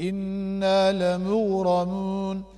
إنا لمغرمون